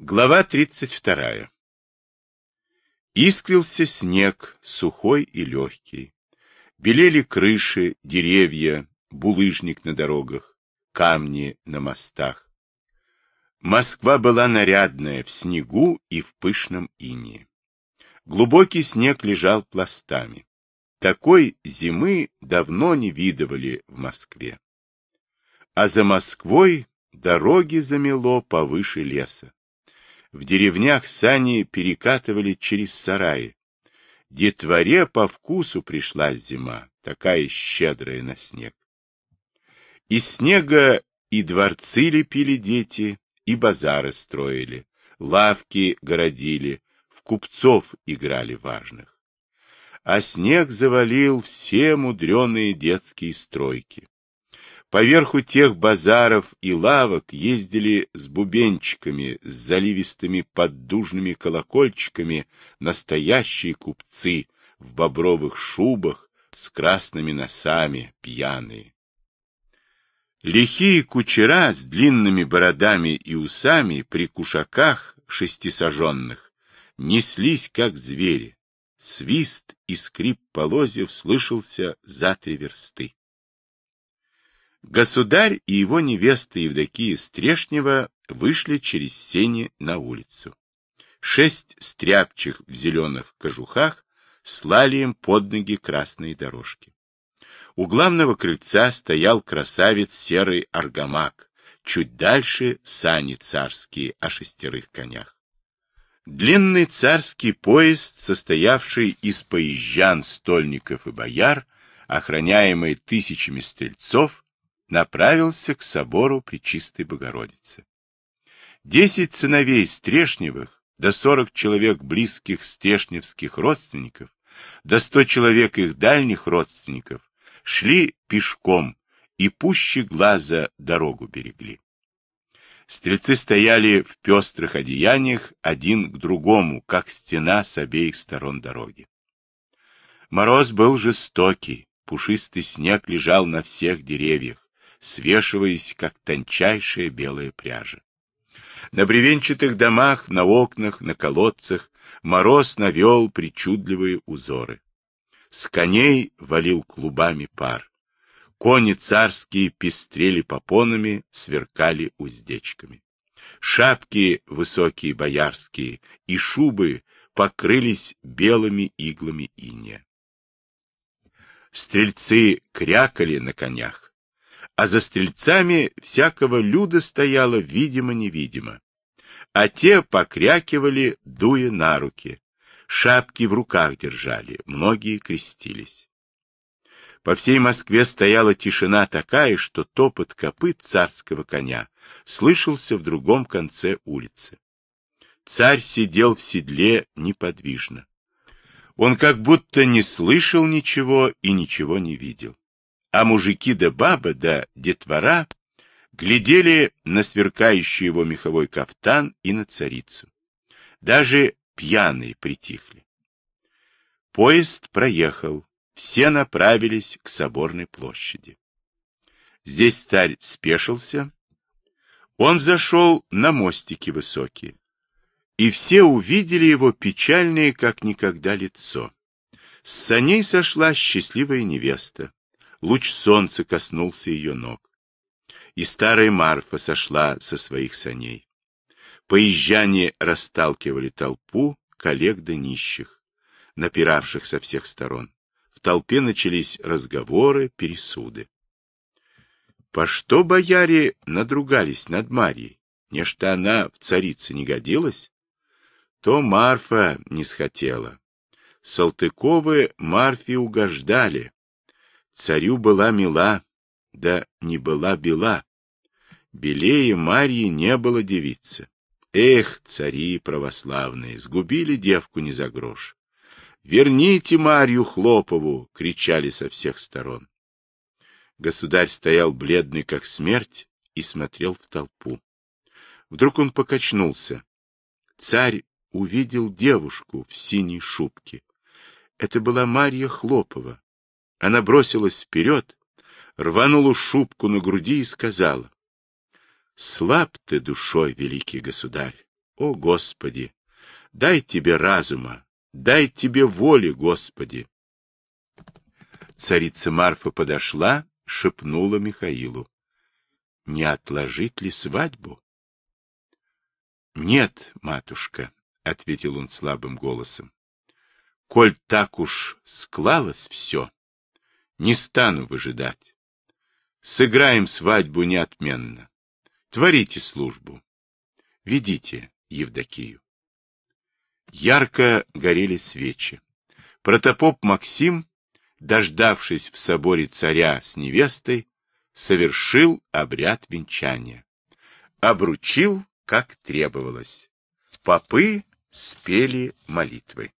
Глава 32. Искрился снег, сухой и легкий. Белели крыши, деревья, булыжник на дорогах, камни на мостах. Москва была нарядная в снегу и в пышном инее. Глубокий снег лежал пластами. Такой зимы давно не видывали в Москве. А за Москвой дороги замело повыше леса. В деревнях сани перекатывали через сараи. Детворе по вкусу пришла зима, такая щедрая на снег. Из снега и дворцы лепили дети, и базары строили, лавки городили, в купцов играли важных. А снег завалил все мудреные детские стройки. Поверху тех базаров и лавок ездили с бубенчиками, с заливистыми поддужными колокольчиками настоящие купцы в бобровых шубах с красными носами, пьяные. Лихие кучера с длинными бородами и усами при кушаках шестисоженных неслись, как звери. Свист и скрип полозьев слышался за три версты. Государь и его невеста Евдокия Стрешнева вышли через сени на улицу. Шесть стряпчих в зеленых кожухах слали им под ноги красные дорожки. У главного крыльца стоял красавец серый аргамак, чуть дальше сани царские о шестерых конях. Длинный царский поезд, состоявший из поезжан, стольников и бояр, охраняемый тысячами стрельцов, направился к собору Пречистой Богородицы. Десять сыновей Стрешневых, до сорок человек близких стрешневских родственников, до сто человек их дальних родственников, шли пешком и пуще глаза дорогу берегли. Стрельцы стояли в пестрых одеяниях один к другому, как стена с обеих сторон дороги. Мороз был жестокий, пушистый снег лежал на всех деревьях свешиваясь, как тончайшая белая пряжа. На бревенчатых домах, на окнах, на колодцах мороз навел причудливые узоры. С коней валил клубами пар. Кони царские пестрели попонами, сверкали уздечками. Шапки высокие боярские и шубы покрылись белыми иглами иния. Стрельцы крякали на конях, а за стрельцами всякого люда стояло видимо-невидимо. А те покрякивали, дуя на руки. Шапки в руках держали, многие крестились. По всей Москве стояла тишина такая, что топот копыт царского коня слышался в другом конце улицы. Царь сидел в седле неподвижно. Он как будто не слышал ничего и ничего не видел а мужики да баба да детвора глядели на сверкающий его меховой кафтан и на царицу. Даже пьяные притихли. Поезд проехал, все направились к соборной площади. Здесь царь спешился. Он взошел на мостики высокие, и все увидели его печальное, как никогда, лицо. С саней сошла счастливая невеста, Луч солнца коснулся ее ног. И старая Марфа сошла со своих саней. Поезжане расталкивали толпу коллег да нищих, напиравших со всех сторон. В толпе начались разговоры, пересуды. По что бояре надругались над Марьей? Нечто она в царице не годилась? То Марфа не схотела. Салтыковы Марфе угождали, Царю была мила, да не была бела. Белее Марьи не было девицы. Эх, цари православные, сгубили девку не за грош. «Верните Марью Хлопову!» — кричали со всех сторон. Государь стоял бледный, как смерть, и смотрел в толпу. Вдруг он покачнулся. Царь увидел девушку в синей шубке. Это была Марья Хлопова, она бросилась вперед, рванула шубку на груди и сказала, — Слаб ты душой, великий государь, О, Господи! Дай тебе разума, дай тебе воли, Господи! Царица Марфа подошла, шепнула Михаилу. — Не отложить ли свадьбу? — Нет, матушка, — ответил он слабым голосом. — Коль так уж склалось все, не стану выжидать. Сыграем свадьбу неотменно. Творите службу. Ведите Евдокию. Ярко горели свечи. Протопоп Максим, дождавшись в соборе царя с невестой, совершил обряд венчания. Обручил, как требовалось. Попы спели молитвы.